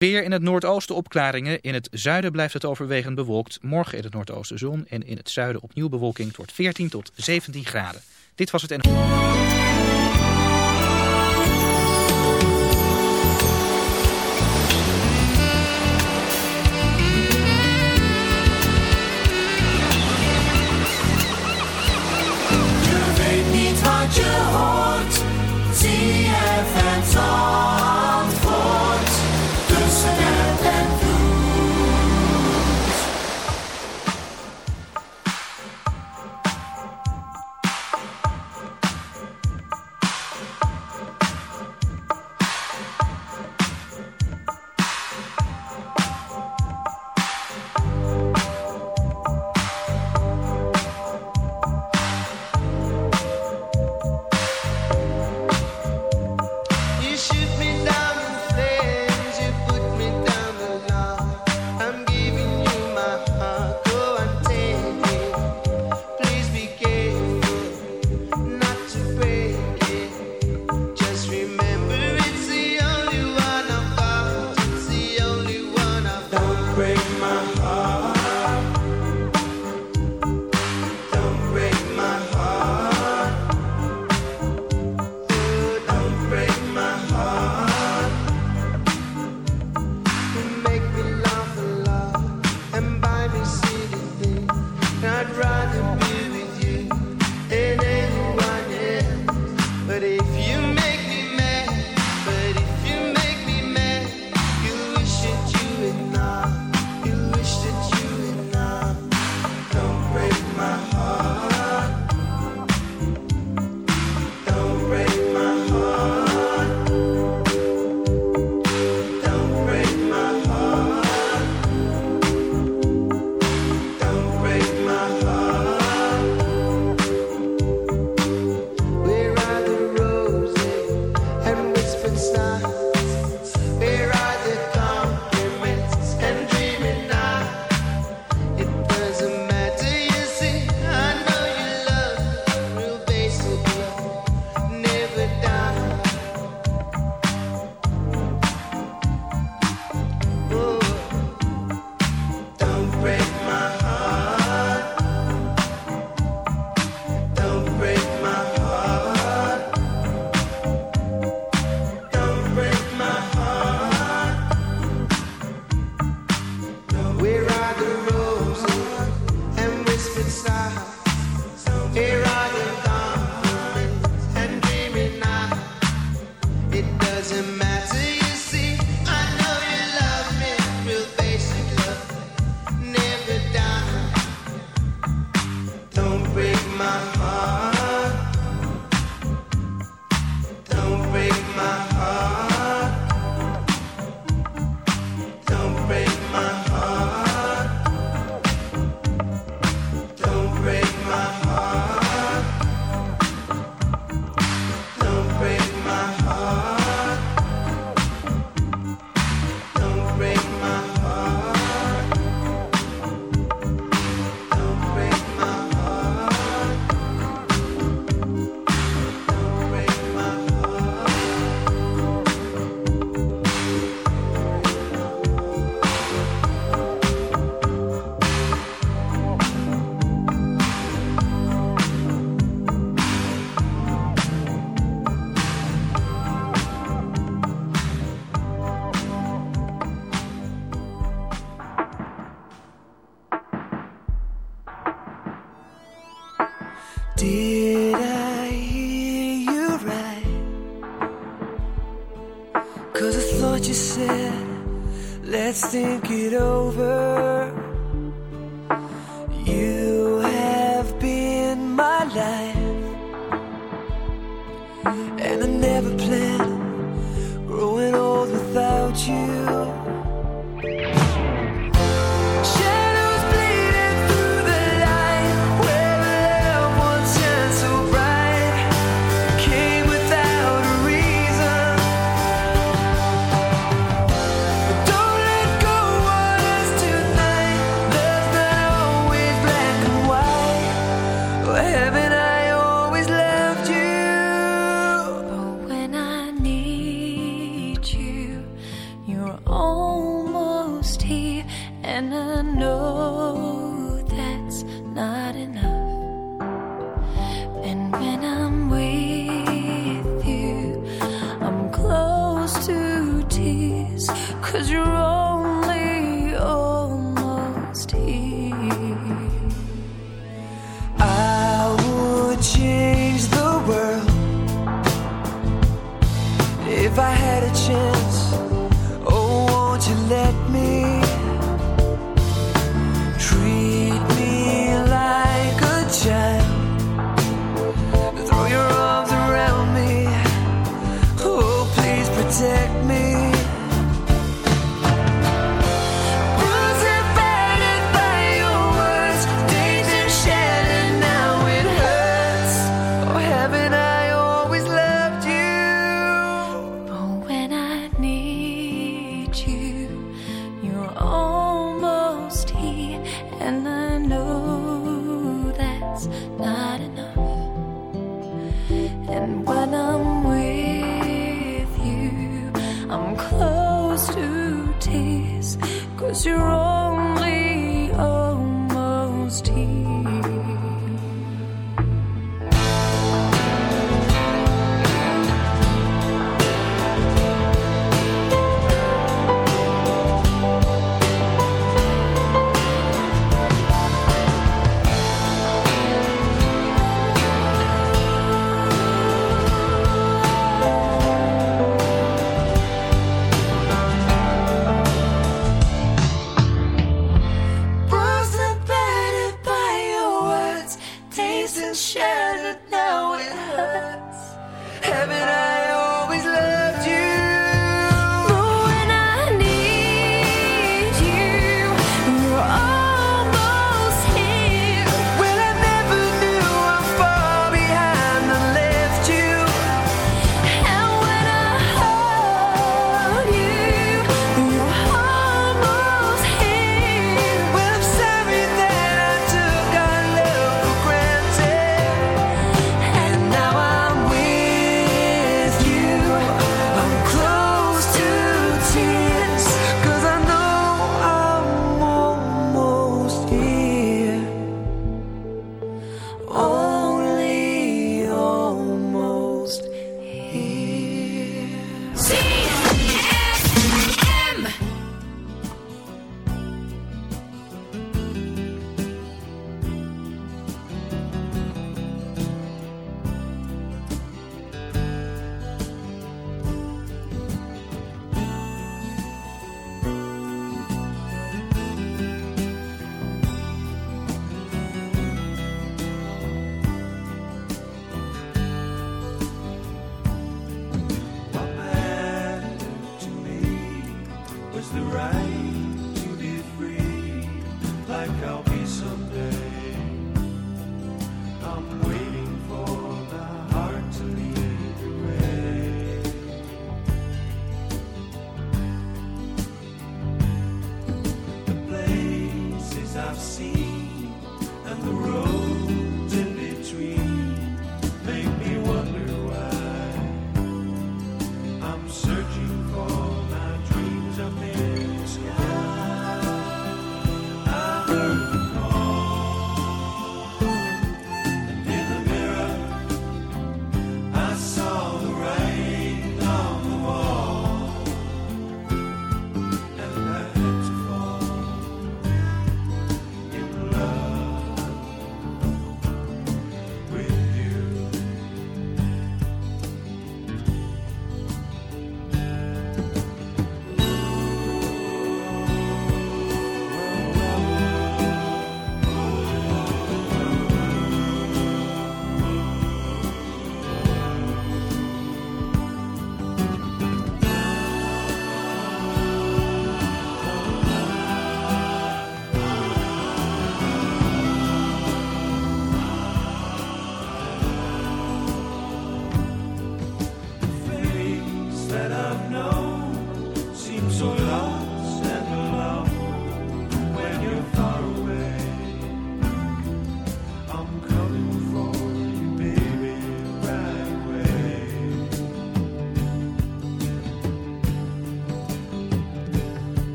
Weer in het noordoosten opklaringen. In het zuiden blijft het overwegend bewolkt. Morgen in het noordoosten zon en in het zuiden opnieuw bewolking. Het wordt 14 tot 17 graden. Dit was het in.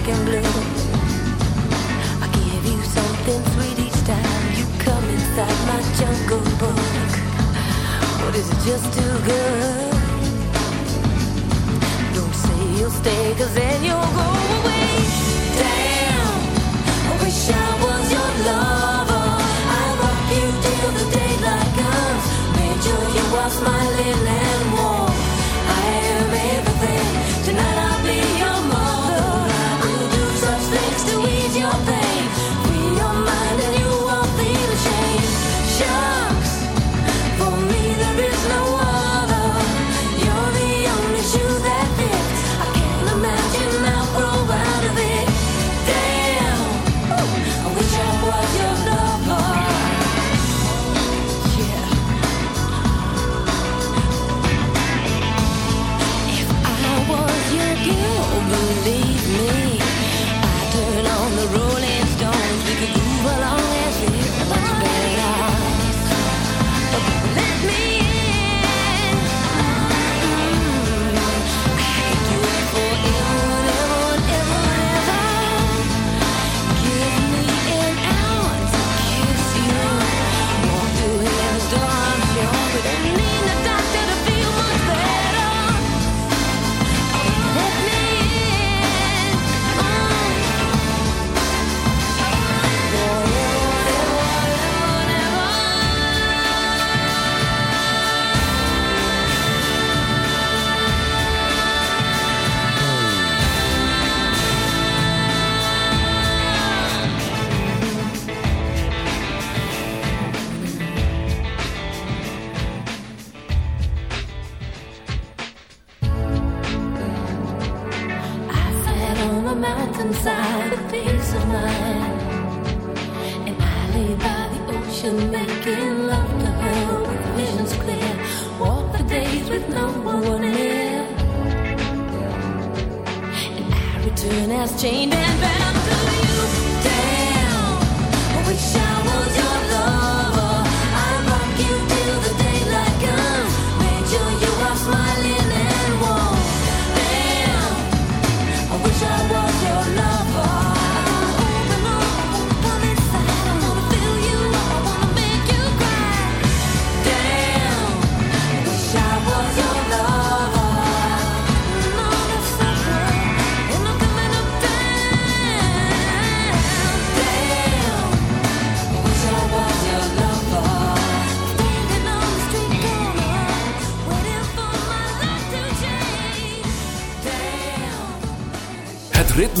rockin' blues. I give you something sweet each time you come inside my jungle book. But is it just too good? Don't say you'll stay, cause then you'll go away. Damn, I wish I was your lover. I rock you till the daylight comes. Made sure you wash my linen warm. I am everything. Tonight I'll be your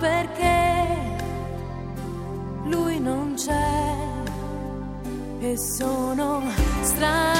perché lui non c'è e sono strano.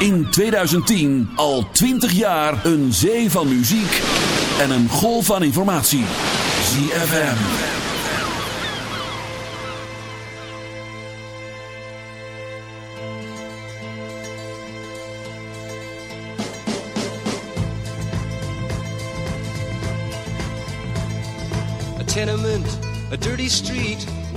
in 2010 al 20 jaar een zee van muziek en een golf van informatie. ZFM. A tenement, a dirty street,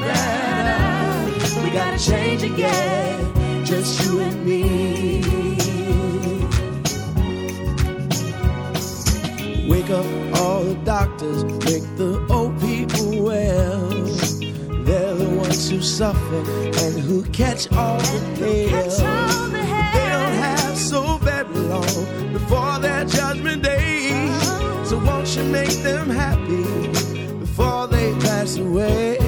We gotta change again, just you and me. Wake up all the doctors, make the old people well. They're the ones who suffer and who catch all the hail. They don't have so very long before their judgment day. So won't you make them happy before they pass away?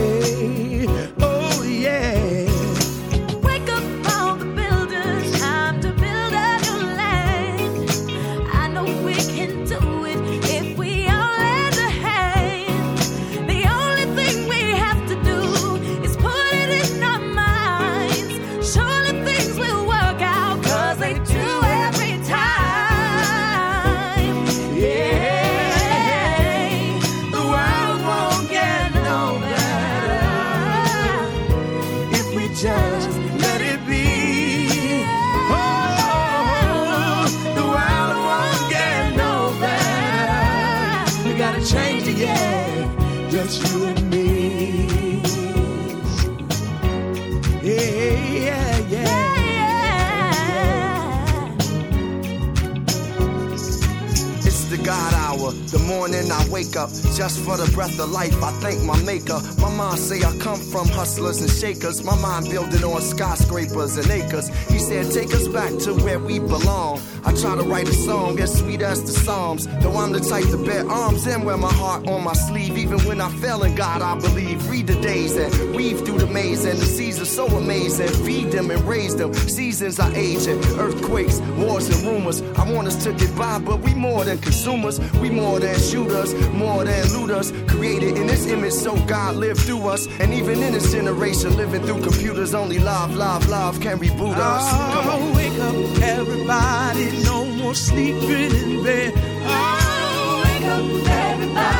The morning I wake up just for the breath of life. I thank my maker. My mom say I come from hustlers and shakers. My mind building on skyscrapers and acres. He said, take us back to where we belong. I try to write a song as sweet as the Psalms. Though I'm the type to bear arms and wear my heart on my sleeve. Even when I fail in God, I believe. Read the days and weave through the maze. And the seasons so amazing. Feed them and raise them. Seasons are aging. Earthquakes, wars, and rumors. I want us to get by, but we more than consumers. We more than shooters, more than looters. Created in this image, so God lived through us. And even in this generation, living through computers, only love, love, love can reboot us. Come on. Wake up, everybody. No more sleeping in bed. Oh, wake up, everybody.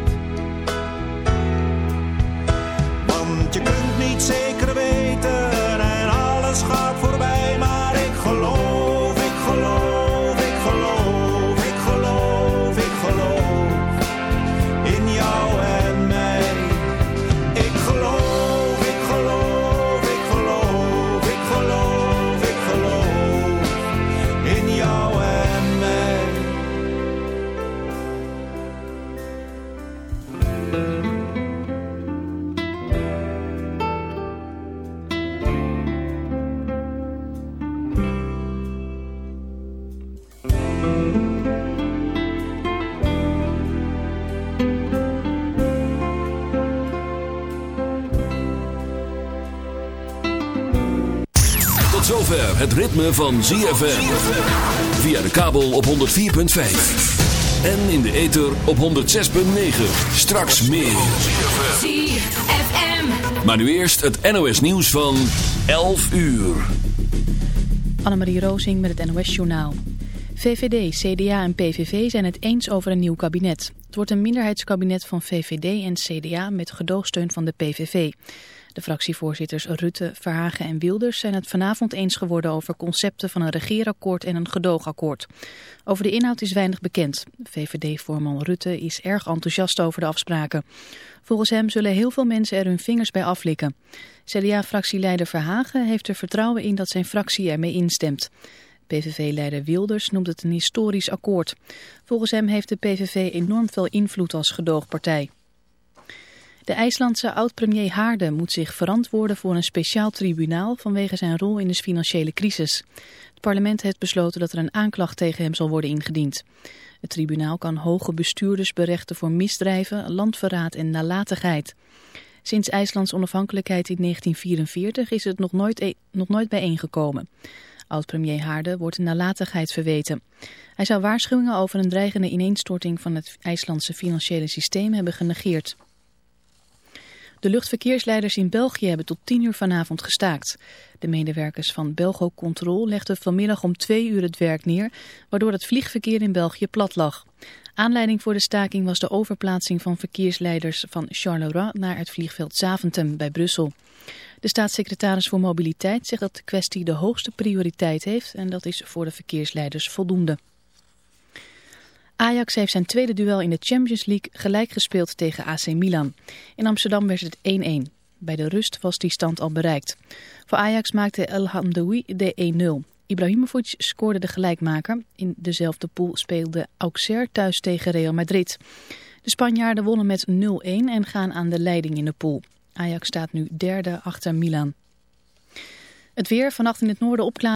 Ritme van ZFM. Via de kabel op 104.5. En in de ether op 106.9. Straks meer. ZFM. Maar nu eerst het NOS nieuws van 11 uur. Annemarie Rozing met het NOS-journaal. VVD, CDA en PVV zijn het eens over een nieuw kabinet. Het wordt een minderheidskabinet van VVD en CDA met gedoogsteun van de PVV. De fractievoorzitters Rutte, Verhagen en Wilders zijn het vanavond eens geworden over concepten van een regeerakkoord en een gedoogakkoord. Over de inhoud is weinig bekend. VVD-voorman Rutte is erg enthousiast over de afspraken. Volgens hem zullen heel veel mensen er hun vingers bij aflikken. CDA-fractieleider Verhagen heeft er vertrouwen in dat zijn fractie ermee instemt. PVV-leider Wilders noemt het een historisch akkoord. Volgens hem heeft de PVV enorm veel invloed als gedoogpartij. De IJslandse oud-premier Haarde moet zich verantwoorden voor een speciaal tribunaal vanwege zijn rol in de financiële crisis. Het parlement heeft besloten dat er een aanklacht tegen hem zal worden ingediend. Het tribunaal kan hoge bestuurders berechten voor misdrijven, landverraad en nalatigheid. Sinds IJslands onafhankelijkheid in 1944 is het nog nooit, e- nog nooit bijeengekomen. Oud-premier Haarde wordt nalatigheid verweten. Hij zou waarschuwingen over een dreigende ineenstorting van het IJslandse financiële systeem hebben genegeerd. De luchtverkeersleiders in België hebben tot 10 uur vanavond gestaakt. De medewerkers van Belgo Control legden vanmiddag om 2 uur het werk neer, waardoor het vliegverkeer in België plat lag. Aanleiding voor de staking was de overplaatsing van verkeersleiders van Charleroi naar het vliegveld Zaventem bij Brussel. De staatssecretaris voor Mobiliteit zegt dat de kwestie de hoogste prioriteit heeft en dat is voor de verkeersleiders voldoende. Ajax heeft zijn tweede duel in de Champions League gelijk gespeeld tegen AC Milan. In Amsterdam werd het 1-1. Bij de rust was die stand al bereikt. Voor Ajax maakte El Hamdoui de 1-0. Ibrahimovic scoorde de gelijkmaker. In dezelfde pool speelde Auxerre thuis tegen Real Madrid. De Spanjaarden wonnen met 0-1 en gaan aan de leiding in de pool. Ajax staat nu derde achter Milan. Het weer vannacht in het noorden opklaar.